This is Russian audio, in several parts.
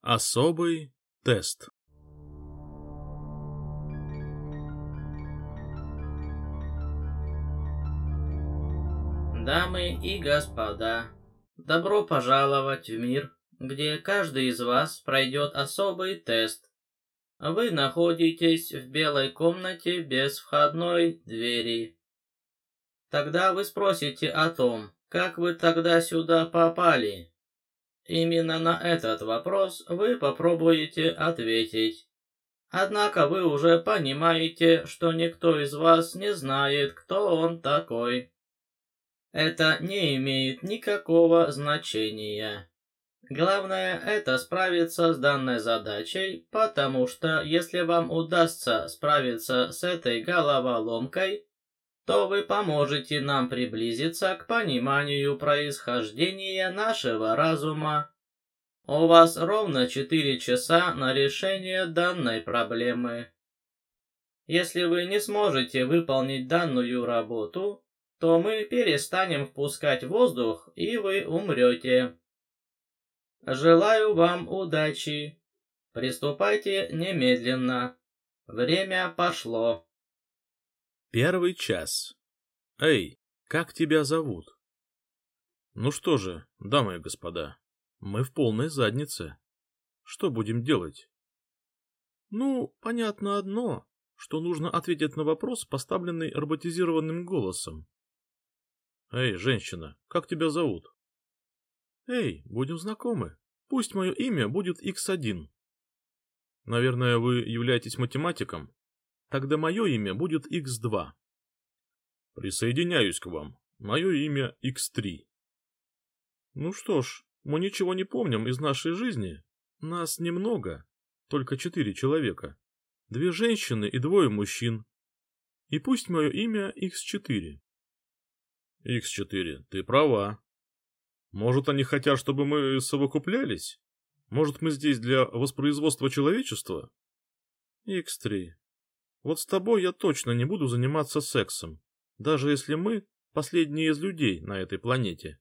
Особый тест. Дамы и господа, добро пожаловать в мир, где каждый из вас пройдет особый тест. Вы находитесь в белой комнате без входной двери. Тогда вы спросите о том, как вы тогда сюда попали. Именно на этот вопрос вы попробуете ответить. Однако вы уже понимаете, что никто из вас не знает, кто он такой. Это не имеет никакого значения. Главное это справиться с данной задачей, потому что если вам удастся справиться с этой головоломкой, то вы поможете нам приблизиться к пониманию происхождения нашего разума. У вас ровно 4 часа на решение данной проблемы. Если вы не сможете выполнить данную работу, то мы перестанем впускать воздух, и вы умрете. Желаю вам удачи. Приступайте немедленно. Время пошло. Первый час. Эй, как тебя зовут? Ну что же, дамы и господа, мы в полной заднице. Что будем делать? Ну, понятно одно, что нужно ответить на вопрос, поставленный роботизированным голосом. Эй, женщина, как тебя зовут? Эй, будем знакомы. Пусть мое имя будет X1. Наверное, вы являетесь математиком? Тогда мое имя будет X2. Присоединяюсь к вам. Мое имя X3. Ну что ж, мы ничего не помним из нашей жизни. Нас немного, только четыре человека. Две женщины и двое мужчин. И пусть мое имя X4. X4, ты права. Может, они хотят, чтобы мы совокуплялись? Может, мы здесь для воспроизводства человечества? X3, вот с тобой я точно не буду заниматься сексом, даже если мы последние из людей на этой планете.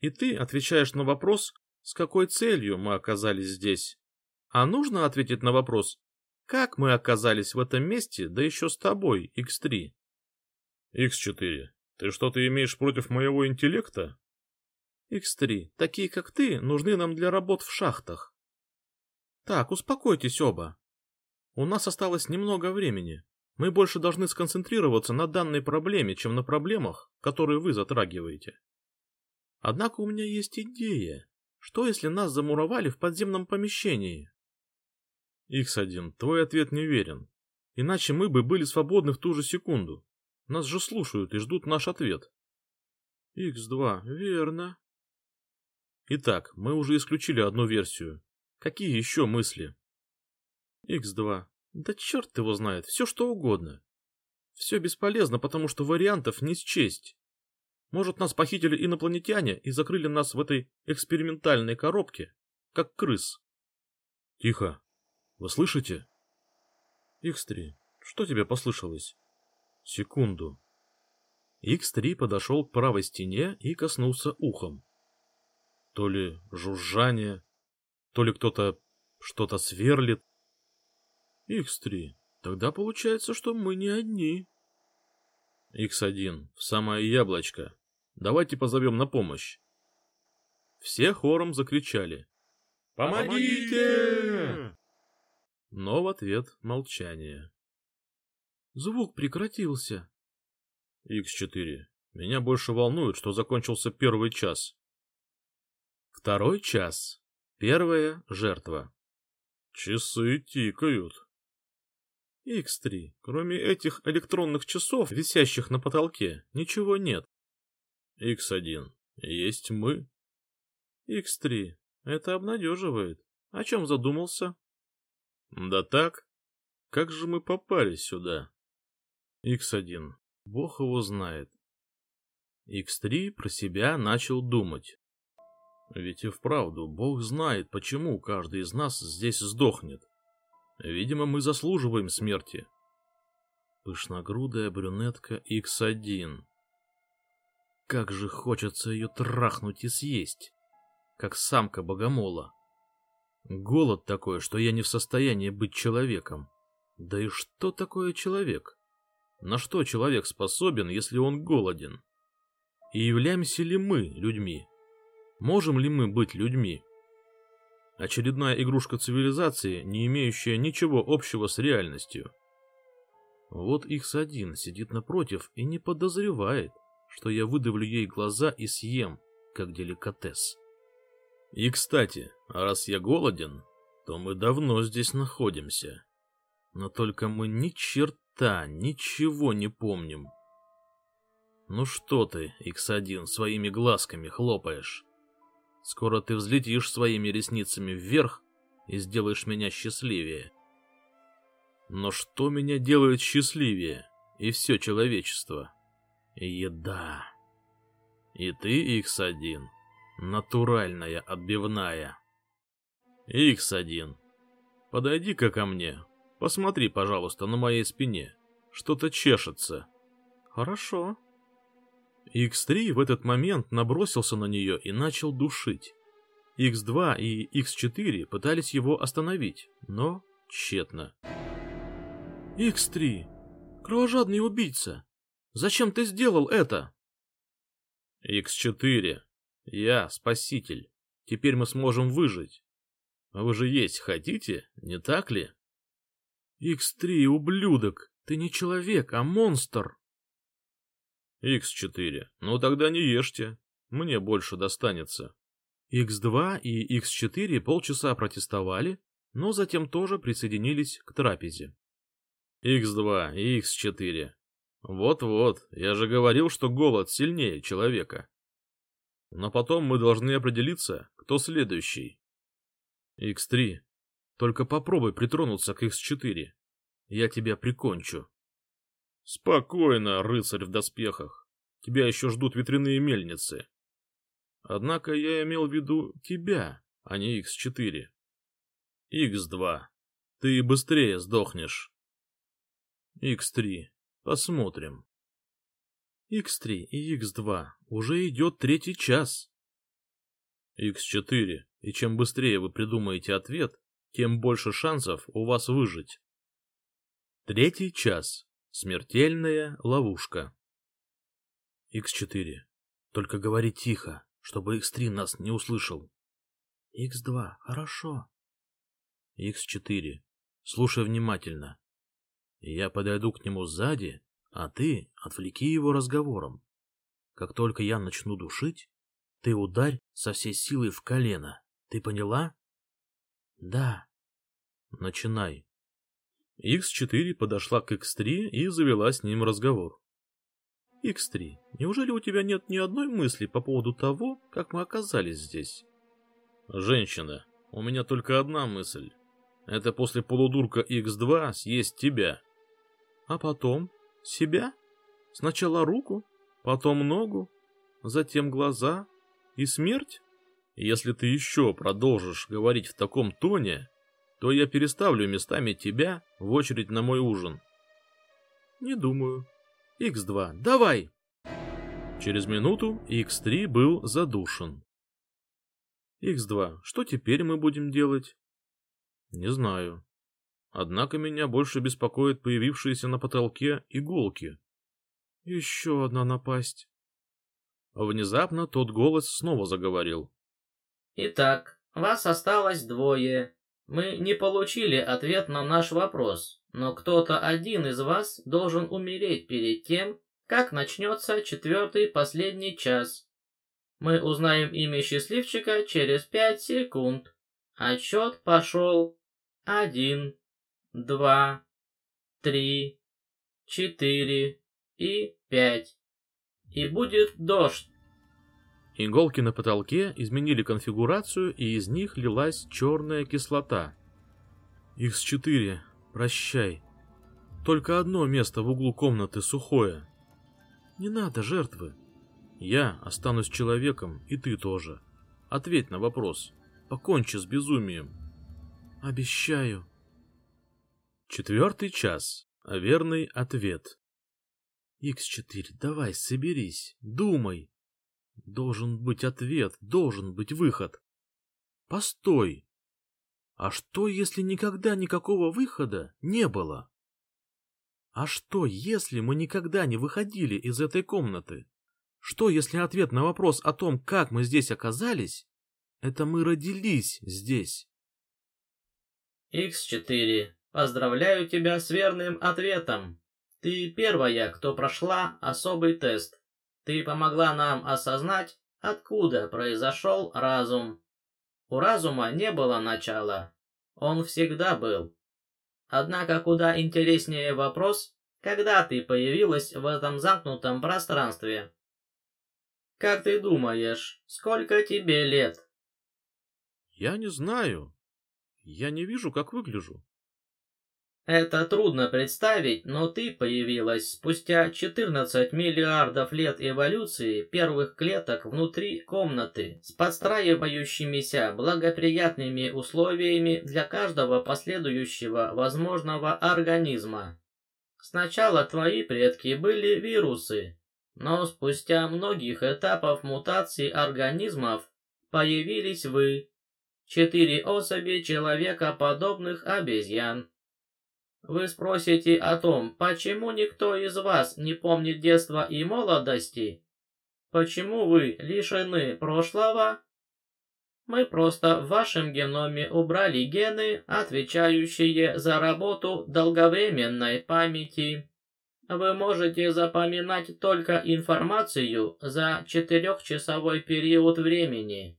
И ты отвечаешь на вопрос, с какой целью мы оказались здесь. А нужно ответить на вопрос, как мы оказались в этом месте, да еще с тобой, X3. X4, ты что-то имеешь против моего интеллекта? X3, такие как ты нужны нам для работ в шахтах. Так, успокойтесь оба. У нас осталось немного времени. Мы больше должны сконцентрироваться на данной проблеме, чем на проблемах, которые вы затрагиваете. Однако у меня есть идея. Что если нас замуровали в подземном помещении? X1, твой ответ неверен. Иначе мы бы были свободны в ту же секунду. Нас же слушают и ждут наш ответ. X2, верно. Итак, мы уже исключили одну версию. Какие еще мысли? X2. Да черт его знает, все что угодно. Все бесполезно, потому что вариантов не счесть. Может, нас похитили инопланетяне и закрыли нас в этой экспериментальной коробке, как крыс. Тихо. Вы слышите? X3. Что тебе послышалось? Секунду. X3 подошел к правой стене и коснулся ухом. То ли жужжание, то ли кто-то что-то сверлит. X3. Тогда получается, что мы не одни. X1. В самое яблочко. Давайте позовем на помощь. Все хором закричали. «Помогите!» Но в ответ молчание. Звук прекратился. X4. Меня больше волнует, что закончился первый час. Второй час. Первая жертва. Часы тикают. X3. Кроме этих электронных часов, висящих на потолке, ничего нет. X1. Есть мы. X3. Это обнадеживает. О чем задумался? Да так. Как же мы попали сюда? X1. Бог его знает. X3 про себя начал думать. Ведь и вправду, Бог знает, почему каждый из нас здесь сдохнет. Видимо, мы заслуживаем смерти. Пышногрудая брюнетка X1. Как же хочется ее трахнуть и съесть, как самка богомола. Голод такой, что я не в состоянии быть человеком. Да и что такое человек? На что человек способен, если он голоден? И являемся ли мы людьми? Можем ли мы быть людьми? Очередная игрушка цивилизации, не имеющая ничего общего с реальностью. Вот X1 сидит напротив и не подозревает, что я выдавлю ей глаза и съем, как деликатес. И, кстати, раз я голоден, то мы давно здесь находимся. Но только мы ни черта, ничего не помним. Ну что ты, X1, своими глазками хлопаешь? Скоро ты взлетишь своими ресницами вверх и сделаешь меня счастливее. Но что меня делает счастливее? И все человечество. Еда. И ты, X1, натуральная отбивная. X1, подойди-ка ко мне. Посмотри, пожалуйста, на моей спине. Что-то чешется. Хорошо. X3 в этот момент набросился на нее и начал душить. X2 и X4 пытались его остановить, но тщетно. X3, кровожадный убийца, зачем ты сделал это? X4, я спаситель, теперь мы сможем выжить. А вы же есть хотите, не так ли? X3, ублюдок, ты не человек, а монстр. X4. Ну тогда не ешьте. Мне больше достанется. X2 и X4 полчаса протестовали, но затем тоже присоединились к трапезе. X2 и X4. Вот-вот, я же говорил, что голод сильнее человека. Но потом мы должны определиться, кто следующий. X3. Только попробуй притронуться к X4. Я тебя прикончу. Спокойно, рыцарь в доспехах. Тебя еще ждут ветряные мельницы. Однако я имел в виду тебя, а не X4. X2. Ты быстрее сдохнешь. X3. Посмотрим. X3 и X2. Уже идет третий час. X4. И чем быстрее вы придумаете ответ, тем больше шансов у вас выжить. Третий час. Смертельная ловушка. Х4. Только говори тихо, чтобы Х3 нас не услышал. Х2. Хорошо. Х4. Слушай внимательно. Я подойду к нему сзади, а ты отвлеки его разговором. Как только я начну душить, ты ударь со всей силой в колено. Ты поняла? Да. Начинай. X4 подошла к X3 и завела с ним разговор. X3, неужели у тебя нет ни одной мысли по поводу того, как мы оказались здесь? Женщина, у меня только одна мысль. Это после полудурка X2 съесть тебя. А потом? Себя? Сначала руку, потом ногу, затем глаза и смерть? Если ты еще продолжишь говорить в таком тоне, то я переставлю местами тебя в очередь на мой ужин. Не думаю. Х2, давай! Через минуту Х3 был задушен. Х2, что теперь мы будем делать? Не знаю. Однако меня больше беспокоит появившиеся на потолке иголки. Еще одна напасть. Внезапно тот голос снова заговорил. Итак, вас осталось двое. Мы не получили ответ на наш вопрос, но кто-то один из вас должен умереть перед тем, как начнется четвертый последний час. Мы узнаем имя счастливчика через пять секунд. Отчет пошел. Один, два, три, четыре и пять. И будет дождь. Иголки на потолке изменили конфигурацию, и из них лилась черная кислота. Х4, прощай. Только одно место в углу комнаты сухое. Не надо жертвы. Я останусь человеком, и ты тоже. Ответь на вопрос. Покончи с безумием. Обещаю. Четвертый час. Верный ответ. Х4, давай, соберись, думай. Должен быть ответ, должен быть выход. Постой. А что, если никогда никакого выхода не было? А что, если мы никогда не выходили из этой комнаты? Что, если ответ на вопрос о том, как мы здесь оказались, это мы родились здесь? Х4. Поздравляю тебя с верным ответом. Ты первая, кто прошла особый тест. Ты помогла нам осознать, откуда произошел разум. У разума не было начала. Он всегда был. Однако куда интереснее вопрос, когда ты появилась в этом замкнутом пространстве. Как ты думаешь, сколько тебе лет? Я не знаю. Я не вижу, как выгляжу. Это трудно представить, но ты появилась спустя 14 миллиардов лет эволюции первых клеток внутри комнаты с подстраивающимися благоприятными условиями для каждого последующего возможного организма. Сначала твои предки были вирусы, но спустя многих этапов мутации организмов появились вы, четыре особи человекоподобных обезьян. Вы спросите о том, почему никто из вас не помнит детства и молодости? Почему вы лишены прошлого? Мы просто в вашем геноме убрали гены, отвечающие за работу долговременной памяти. Вы можете запоминать только информацию за четырехчасовой период времени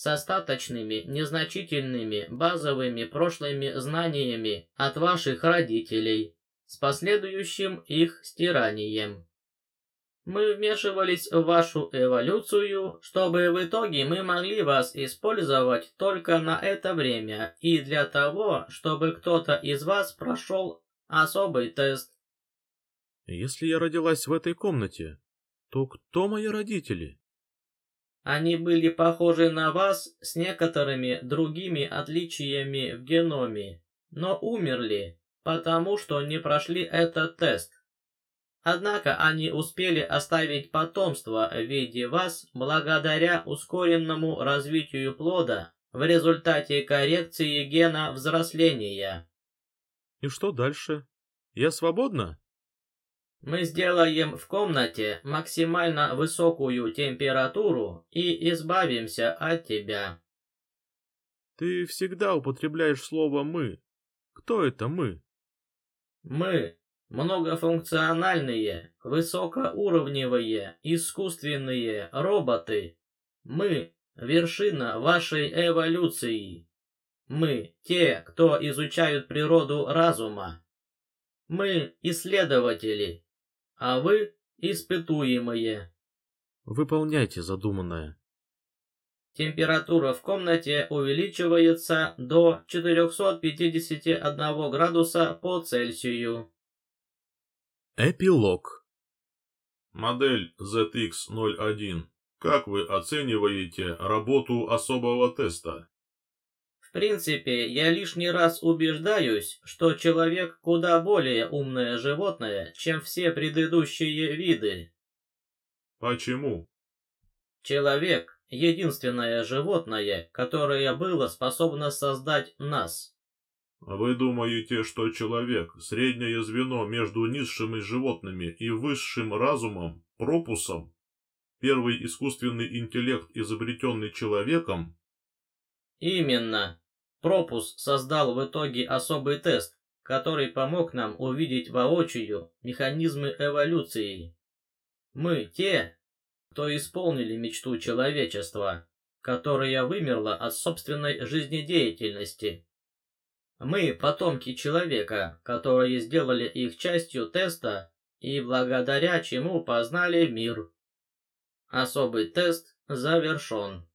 с остаточными, незначительными, базовыми прошлыми знаниями от ваших родителей, с последующим их стиранием. Мы вмешивались в вашу эволюцию, чтобы в итоге мы могли вас использовать только на это время и для того, чтобы кто-то из вас прошел особый тест. Если я родилась в этой комнате, то кто мои родители? Они были похожи на вас с некоторыми другими отличиями в геноме, но умерли, потому что не прошли этот тест. Однако они успели оставить потомство в виде вас благодаря ускоренному развитию плода в результате коррекции гена взросления. И что дальше? Я свободна? Мы сделаем в комнате максимально высокую температуру и избавимся от тебя. Ты всегда употребляешь слово «мы». Кто это «мы»? Мы – многофункциональные, высокоуровневые, искусственные роботы. Мы – вершина вашей эволюции. Мы – те, кто изучают природу разума. Мы – исследователи, а вы испытуемые. Выполняйте задуманное. Температура в комнате увеличивается до 451 градуса по Цельсию. Эпилог. Модель ZX01. Как вы оцениваете работу особого теста? В принципе, я лишний раз убеждаюсь, что человек куда более умное животное, чем все предыдущие виды. Почему? Человек — единственное животное, которое было способно создать нас. Вы думаете, что человек — среднее звено между низшими животными и высшим разумом, пропусом? Первый искусственный интеллект, изобретенный человеком? Именно. Пропус создал в итоге особый тест, который помог нам увидеть воочию механизмы эволюции. Мы те, кто исполнили мечту человечества, которая вымерла от собственной жизнедеятельности. Мы потомки человека, которые сделали их частью теста и благодаря чему познали мир. Особый тест завершен.